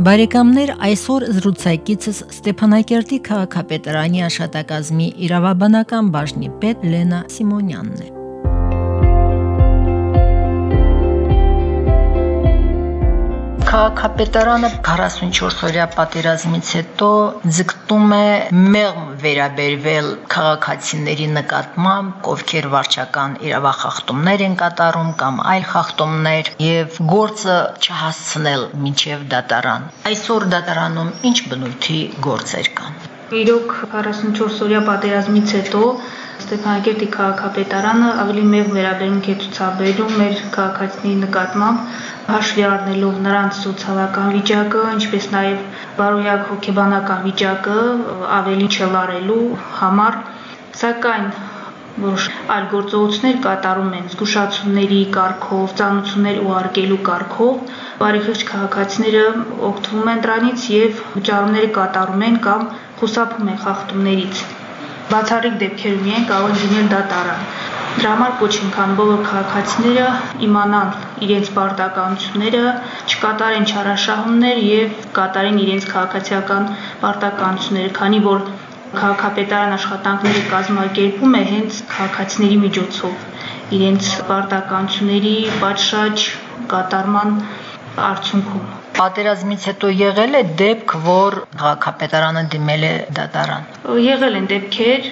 Բարեկամներ այսօր զրուցակիցս Ստեփանակերտի քաղաքապետարանի աշտակազմի իրավաբանական բաժնի պետ Լենա Սիմոնյանն է։ Քաղաքապետարանը 44-օրյա պատերազմից հետո ձգտում է մեղմ վերաբերվել քաղաքացիների նկատմամբ, ովքեր վարչական իրավախախտումներ են կատարում կամ այլ խախտումներ եւ գործը չհասցնել մինչև դատարան։ Այսօր դատարանում ինչ բնույթի գործեր կան։ Իրոք 44-օրյա պատերազմից հետո Ստեփանակերտի քաղաքապետարանը ավելի մեծ վերաբերմունք է ցուցաբերում մեր քաղաքացիների նկատմամբ հաշվի առնելով նրանց սոցիալական վիճակը, ինչպես նաև բարոյակ հոգեբանական վիճակը ավելի չլարելու համար, սակայն որոշ այլ գործողություններ կատարում են զգուշացումների կարգով, ծանուցումներ ուղարկելու կարգով, բարեխիղճ քաղաքացիները օգտվում են դրանից եւ վճարումները կատարում են կամ խուսափում են խախտումներից բացառիկ դեպքերում միայն կարող են լինել դատարան։ Դրա համար կոչ ենք անում բոլոր քաղաքացիները իմանան իրենց պարտականությունները, չկատարեն չարաշահումներ եւ կատարեն իրենց քաղաքացիական պարտականությունները, քանի որ քաղաքապետարան աշխատանքները կազմակերպում է հենց քաղաքացիների միջոցով իրենց պարտականությունների պատշաճ կատարման արդյունքում պատերազմից հետո եղել է դեպք, որ քաղաքապետարանը դիմել է դատարան։ Եղել են դեպքեր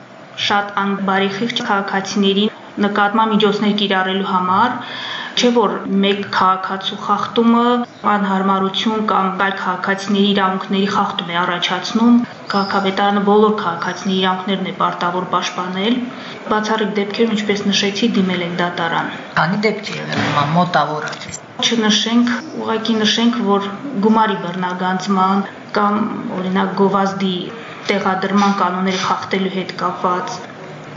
շատ անբարի խիղճ քաղաքացիներին նկատմամբ միջոցներ կիրառելու համար, չէ որ մեկ քաղաքացու խախտումը անհարմարություն կամ այլ քաղաքացիների իրավունքների խախտում է առաջացնում, քաղաքապետարանը բոլոր քաղաքացիների իրավունքներն է պարտավոր պաշտպանել։ Բացառիկ դեպքերում, ինչպես նշեցի, դիմել են դատարան։ Քանի դեպք եղել մոտավորապես չնշենք, ուղղակի նշենք, որ գումարի բռնագանձման կամ օրինակ գովազդի տեղադրման կանոնները խախտելու հետ կապված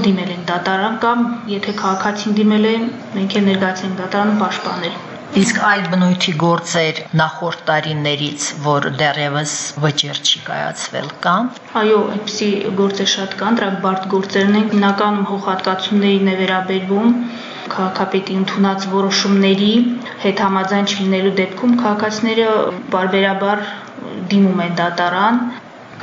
դիմել են դատարան կամ եթե քաղաքացին դիմել են, մենք էլ ներկայացենք դատարանը պաշտպանել։ Իսկ այլ բնույթի գործեր նախորդ տարիներից, որ դեռևս վճիռ չի կայացվել, կան։ Այո, այդպիսի գործեր շատ կան, դրանք բարդ գործերն են, հիմնականում հողատկացումներին է վերաբերվում քաղաքապետի ընդունած որոշումների հետ համաձայն չլինելու դեպքում քաղաքացիները բարբերաբար դիմում են դատարան,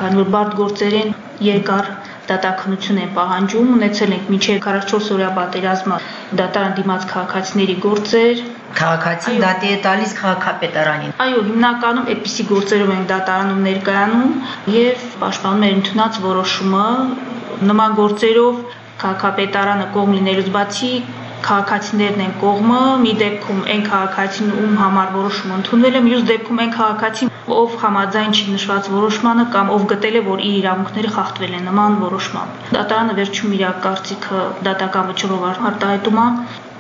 քանի որ բարդ գործեր են երկար դատաքնություն են պահանջում, ունեցել ենք միջև 44 օրյա պատերազմը դատարան դիմաց քաղաքացիների գործեր, քաղաքացին դատի է տալիս քաղաքապետարանին։ Այո, հիմնականում այդպիսի գործերով են դատարանում ներկայանում եւ պաշտպանում են ընդունած որոշումը նման գործերով քաղաքապետարանը կողմ լինելուց բացի քաղաքացիներն են կողմը, մի դեպքում այն քաղաքացին ում համար որոշում ընդունվել է, մյուս դեպքում այն քաղաքացին, ով համաձայն չի նշված որոշմանը կամ ով գտել է, որ իր իրավունքները խախտվել են նման որոշմամբ։ Դատարանը վերջում իր կարծիքը դատական վճռով արտահայտում է,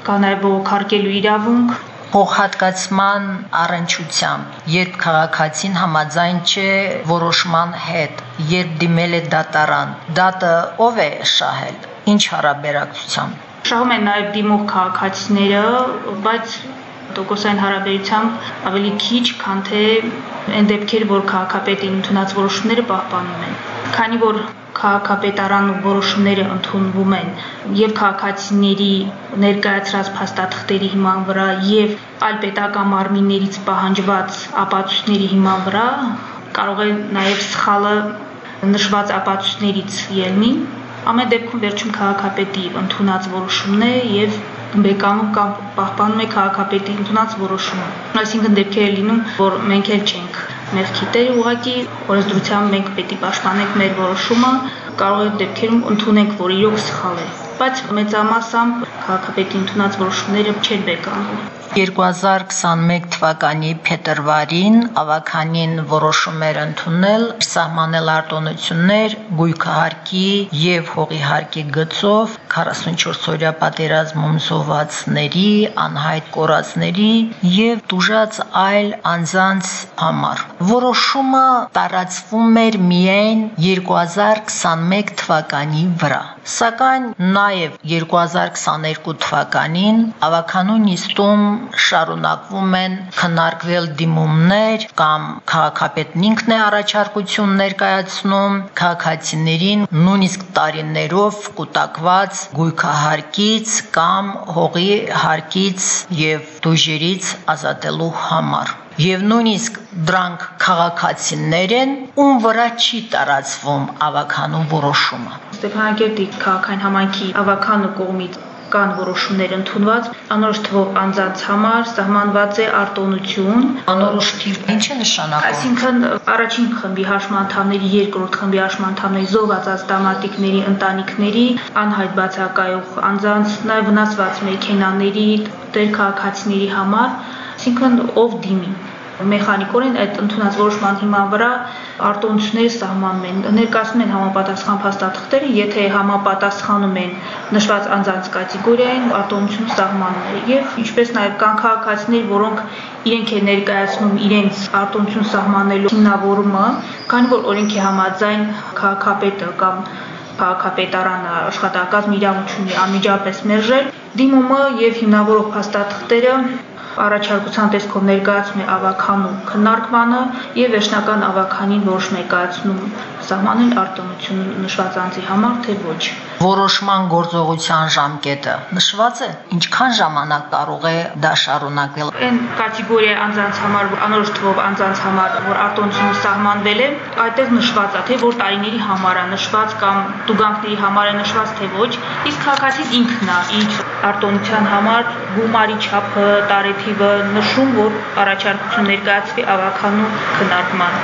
կա նաև բողոքարկելու իրավունք, փոխհատկացման առընչությամբ, երբ քաղաքացին համաձայն չէ որոշման հետ, երբ դիմել է դատարան, դատը ով է շահել, ինչ հարաբերակցությամբ Շահում են նաև դիմող քաղաքացիները, բայց տոկոսային հարաբերությամբ ավելի քիչ, քան թե այն դեպքեր, որ քաղաքապետի ընդունած որոշումները պահպանում են։ Քանի որ քաղաքապետարան որոշումները ընդունվում են եւ քաղաքացիների ներկայացրած փաստաթղթերի հիման վրա եւ այլ պետական մարմիններից պահանջված ապացույցների հիման վրա կարող է նաեւ սխալը նշված ապացույցներից ելնի Ամեն դեպքում վերջում քաղաքապետի ընդունած որոշումն է եւ բեկանում կամ պահպանում է քաղաքապետի ընդունած որոշումը։ Այսինքն դեպքեր լինում, որ մենք էլ չենք մեղքի տեր, ուղղակի օրենսդրությամբ մենք պետք է պաշտպանենք մեր որոշումը, կարող է դեպքերում ընդունենք, որ իրոք սխալ է, բայց մեծամասամբ քաղաքապետի ընդունած որոշումները չեն բեկանում։ 2021 թվականի փետրվարին ավականին որոշում էր ընդունել սահմանել արտոնություններ գույքահարկի եւ հողի հարկի գծով 44-օրյա պատերազմում զոհվածների, անհայտ կորածների եւ դուժած այլ անձանց համար։ Որոշումը տարածվում էր միայն 2021 թվականի վրա։ Սակայն նաև 2022 թվականին ավականու նիստում շարունակվում են քննարկվել դիմումներ կամ քաղաքապետն ինքն է առաջարկություն ներկայացնում քաղաքացիներին նույնիսկ տարիներով կൂട്ടակված գույքահարկից կամ հողի հարկից եւ դույժերից ազատելու համար եւ նույնիսկ դրանք քաղաքացիներ են, ում վրա չի տարածվում ավականու որոշումը։ Ստեփանակերտի քաղաքային համայնքի ավականու կողմից կան որոշումներ ընդունված անորոշ թվով անձանց համար սահմանված է արտոնություն անորոշ թիվ ինչ է նշանակում? Այսինքն առաջին խմբի հաշման անդամների երկրորդ խմբի հաշման անդամների զոհված ազդամատիկների ընտանիքների անհայտ բացակայող անձանց նաև վնասված մեքենաների տեր քաղաքացիների համար այսինքն ով դիմի մեխանիկորեն այդ ընդունած որոշման հիման վրա արտոնությունները սահմանում են, ներկայացնում են համապատասխան փաստաթղթերը, եթե համապատասխանում են նշված անձանց կատեգորիային, արտոնությունը սահմանում է։ Եվ ինչպես նաև կան քաղաքացիներ, որոնք իրենք են ներկայացնում իրենց արտոնություն սահմանելու հիմնավորումը, քանի որ օրենքի համաձայն քաղաքապետը կամ քաղաքապետարանը աշխատակազմ իրավունք ունի անմիջապես մերժել դիմումը եւ հիմնավորող փաստաթղթերը առաջարկության տեսքով ներկայացում է ավականու քննարկմանը եւ վերջնական ավականին որոշ ներկայացնում սահմանել արտոնություն նշված անձի համար թե ոչ։ Որոշման գործողության ժամկետը նշված է, ինչքան ժամանակ կարող է դա շարունակվել։ Այն կատեգորիա անձանց համար, անորոշ թվով անձանց համար, որ արտոնությունը սահմանվել է, այդտեղ նշված է, թե որ տարիների համար է նշված կամ տուգանքների համար է նշված թե ոչ, իսկ քաղաքացին ինքն է իր արտոնության համար գումարի չափը, տարեթիվը նշում, որ առաջարկություն ներկայացվի ավականու քննարկման։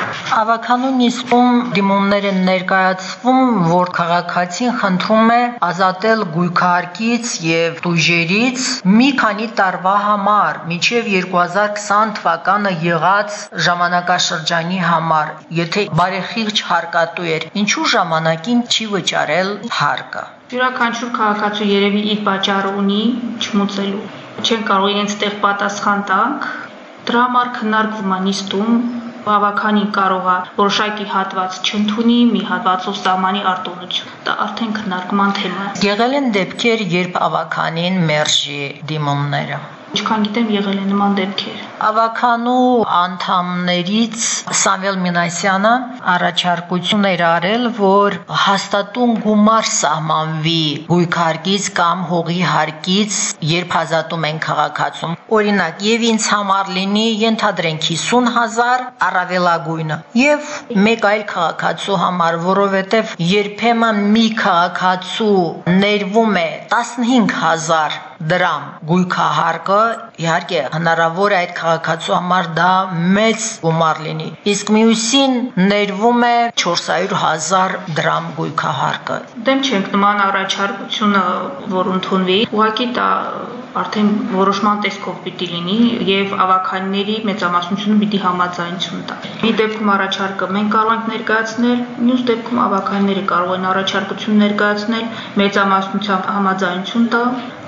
Ավականու նիստում դիմումներ են ներկայացվում, որ քաղաքացին խնդրում է ազատել գույքարկից եւ դույժերից մի քանի տարվա համար, մինչեւ 2020 թվականը եղած ժամանակաշրջանի համար, եթե բարեխիղճ հարկատու էր, ինչու ժամանակին չի վճարել հարկը։ Յուրաքանչյուր քաղաքացու երևի իր պատճառը ունի չմուծելու։ Չեն կարող իրենց տեղ պատասխան տանք։ Դրա համար քննարկվում է նիստում բավականին կարող է որոշակի հատված չընդունի մի հատվածով սահմանի արտոնություն։ Դա արդեն քննարկման թեմա է։ Եղել են դեպքեր, երբ ավականին մերժի դիմումները։ Ինչքան գիտեմ, եղել են նման դեպքեր։ Ավականու անդամներից Սամվել Մինասյանը առաջարկություն էր արել, որ հաստատուն գումար սահմանվի գույքարկից կամ հողի հարկից, երբ ազատում են քաղաքացում։ Օրինակ, եւ ինձ համար լինի ենթադրենք 50000 առավելագույնը եւ մեկ այլ քաղաքացու համար, որովհետեւ երբեմն մի քաղաքացու ներվում է 15000 դրամ գույքահարկը իհարկե հնարավոր է այդ քաղաքացու համար դա մեծ գումար լինի իսկ մյուսին ներվում է 400.000 դրամ գույքահարկը դեմ չենք նման առաջարկությունը որ ընդունվի ուղղակի դա արդեն որոշման տեսքով պիտի լինի եւ ավականների մեծամասնությունը պիտի համաձայնություն տա։ Մի դեպքում առաջարկը մենք կարող ենք ներկայացնել, մյուս դեպքում ավականները կարող են առաջարկություն ներկայացնել, մեծամասնությամբ համաձայնություն տա,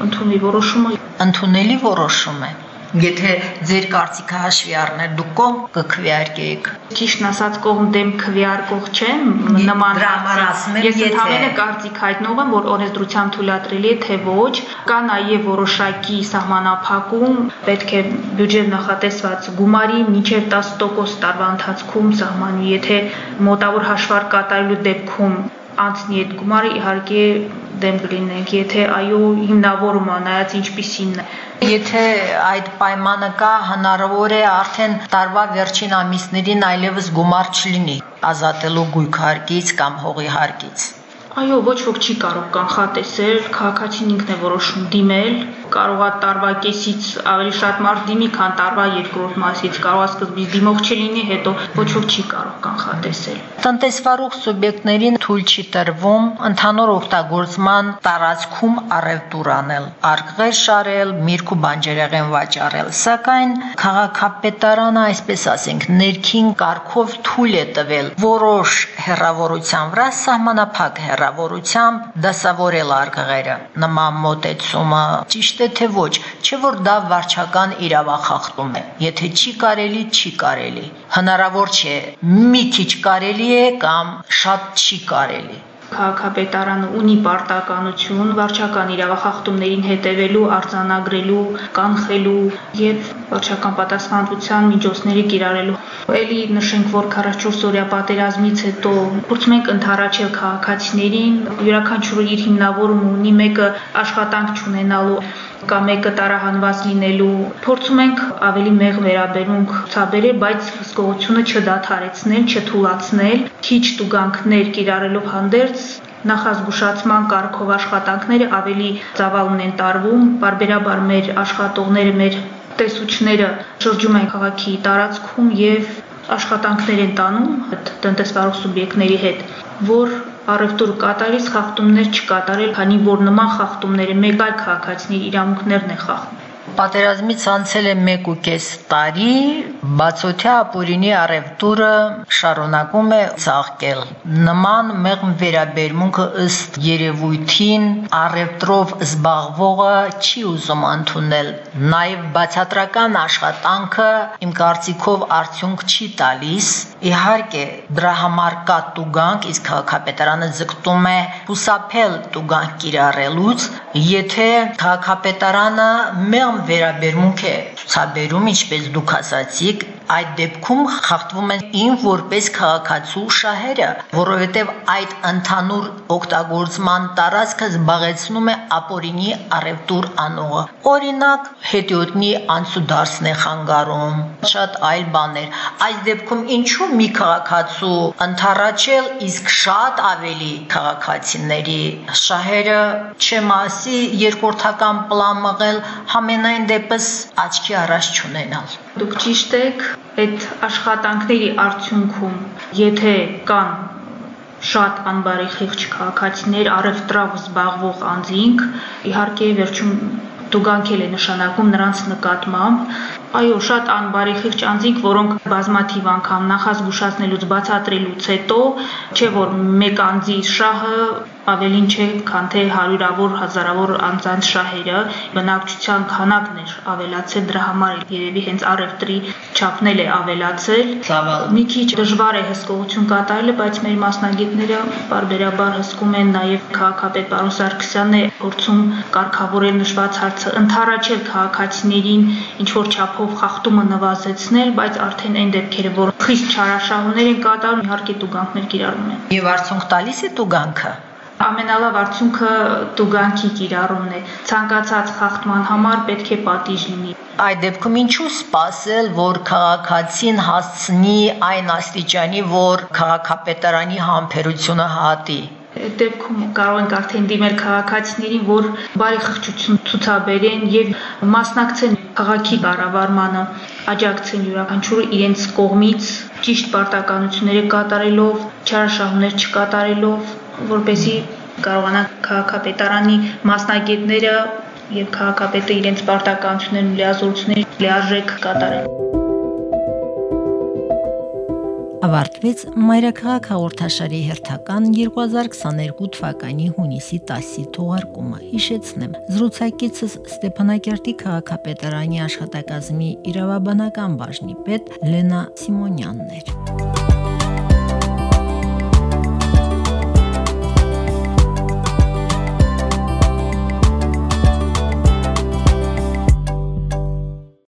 ընդունի որոշումը ընդունելի որոշում է Եթե ձեր կարծիքը հաշվի առներ, դուք կողմ կքվեարկեիք։ Ճիշտն ասած, կողմ դեմ քվեարկող չեմ, նման հարցեր, ես ընդհանրապես կարծիք հայտնող եմ, որ օրենսդրությամբ թույլատրելի է թե ոչ, կա նաև որոշակի սահմանափակում, պետք է բյուջետ նախատեսված գումարի մինչև 10% տարվա ընթացքում սահմանի, եթե մոտավոր հաշվարկ կատարելու դեպքում անցնի այդ գումարը իհարկե դեմ կլինենք, եթե այո հիմնավորումը նայած ինչպիսին է Եթե այդ պայմանը կա, հնարավոր է արդեն տարվա վերջին ամիսներին այլևս գումար չլինի ազատելու գույքարկից կամ հողի հարկից։ Այո, ոչ ոք չի կարող կանխատեսել, քաղաքացին ինքն է որոշում դիմել, կարողա տարվա կեսից ավելի շատ մարդ դիմի, քան տարվա երկրորդ մասից, կարողա սկզբից դիմող չլինի, հետո ոչ ոք չի կարող կանխատեսել։ Տնտեսվարող սուբյեկտներին թույլ չի տրվում ընդհանուր օգտագործման տարածքում առևտուր անել, արկղեր շարել, միրգ ու բանջարեղեն վաճառել, սակայն քաղաքապետարանը, այսպես ասենք, ներքին կարգով թույլ է տվել որոշ հերավորության վրա սահմանափակ հերավորությամբ դասավորել արկղերը։ Նման մոտեցումը ճիշտ է թե ոչ, չէ որ դա վարչական իրավախախտում է։ Եթե չի կարելի, չի կարելի։ Հնարավոր չէ, մի քիչ կարելի է կամ շատ չի կարելի քաղաքապետարանը ունի պարտականություն վարչական իրավախախտումներին հետևելու, արձանագրելու, կանխելու եւ վարչական պատասխանատվության միջոցների կիրառելու։ Էլի նշենք, որ 44 օրյա պատերազմից հետո փորձում ենք ընդառաջել քաղաքացիներին, յուրաքանչյուրը իր հիմնավորումը ունի, մեկը աշխատանք չունենալու կամ մեկը տարահանված լինելու փորձում ենք ավելի մեղ վերաբերմունք ցուցաբերել, բայց հսկողությունը չդադարեցնել, չթուլացնել, քիչ տուգանքներ կիրառելով հանդերձ նախազգուշացման կարգով աշխատանքները ավելի ծավալուն են տարվում, բարբերաբար մեր աշխատողները, մեր տեսուչները շրջում են քաղաքի տարածքում եւ աշխատանքներ են տանում տնտեսվարող սուբյեկտների հետ, որ առևտուր կատարից խախտումներ չկատարել, քանի որ նման խախտումները մեկ այլ քաղաքացիների իրավունքներն է խախտում։ Պատերազմից անցել է 1.5 տարի, բացօթյա ապօրինի առևտուրը շարունակում է ցաղկել։ Նման մեղմ վերաբերմունքը ըստ երևույթին առևտրով զբաղվողը չի ուզում ընդունել։ Նաև բացատրական աշխատանքը իմ կարծիքով արդյունք չի տալիս։ Իհարկե, դրա համար կա տուգանք, իսկ քաղաքապետարանը ձգտում է հուսափել տուգանք կիրառելուց, եթե քաղաքապետարանը մեղմ վերաբերմունք է ցուցաբերում, ինչպես դուք ասացիք, այդ դեպքում խախտվում են ին որպես քաղաքացու շահերը, որովհետև այդ ընդհանուր օգտագործման տարածքը զբաղեցնում է ապօրինի առևտուր անողը։ Օրինակ, հետիոտնի անցուդարձն է խանգարում, շատ այլ բաներ։ Այս դեպքում ինչու մի քաղաքացու ընթառաջել, իսկ շատ ավելի քաղաքացիների շահերը չեմ ասի երկրորդական պլան մղել, համենայն դեպս աչքի առաջ չունենալ։ Դուք ճիշտ եք, այդ աշխատանքների արդյունքում, եթե կան շատ անբարի խիղճ քաղաքացիներ, առևտրով զբաղվող անձինք, իհարկե վերջում տուգանքել է նշանակում նրանց նկատմամբ այո շատ անբարի խիղճ անձինք որոնք բազմաթիվ անգամ նախազգուշացնելուց բացատրելուց հետո չէ որ մեկ անձի շահը ավելին չէ, քան թե հարյուրավոր, հազարավոր անձանց շահերը, բնակչության քանակն էր ավելացել, դրա համար երևի հենց առևտրի չափն է ավելացել։ Մի քիչ դժվար է հսկողություն կատարելը, բայց մեր մասնագետները բարբերաբար հսկում են նաև քաղաքապետ պարոն Սարգսյանն է փորձում կարգավորել նշված հարցը, ընթառաջել քաղաքացիներին ինչ որ չափով խախտումը նվազեցնել, բայց արդեն այն դեպքերը, որ խիստ չարաշահումներ են կատարում, իհարկե տուգանքներ կիրառում են։ Եվ արդյունք տալիս է տուգանքը ամենալավ արդյունքը տուգանքի կիրառումն է։ Ցանկացած խախտման համար պետք է պատիժ լինի։ Այդ դեպքում ինչու սпасել, որ քաղաքացին հասցնի այն աստիճանի, որ քաղաքապետարանի համբերությունը հատի։ Այդ դեպքում կարող ենք արդեն դիմել քաղաքացիներին, որ բարի խղճություն ցուցաբերեն եւ մասնակցեն քաղաքի կառավարմանը, աջակցեն յուրաքանչյուրը իրենց կողմից ճիշտ պարտականությունները կատարելով, չարաշահումներ չկատարելով, որպեսի կարողանա քաղաքապետարանի մասնագետները եւ քաղաքապետը իրենց պարտականություններն ու լիազորությունները լիարժեք կատարեն ավարտվեց Մայրաքաղաք հաղորդաշարի հերթական 2022 թվականի հունիսի 10-ի թողարկումը։ Հիշեցնեմ, զրուցակիցս Ստեփանակերտի քաղաքապետարանի աշխատակազմի իրավաբանական բաժնի պետ Լենա Սիմոնյանն էր։